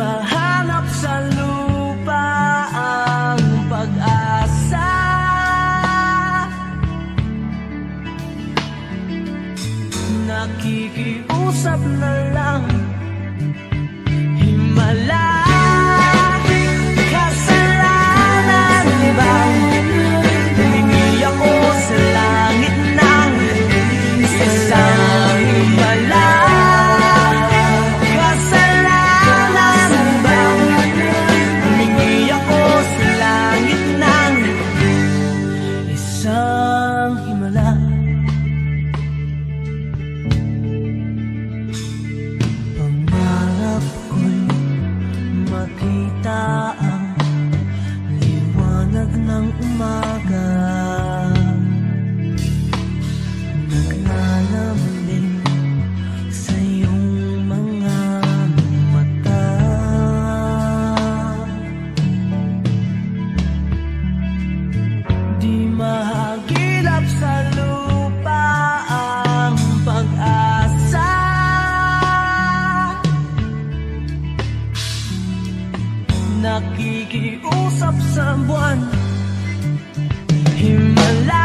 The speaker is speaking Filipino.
Mahanap sa lupa ang pag-asa. Nakikiusap na lang himala. Nakikiusap sa buwan. Himala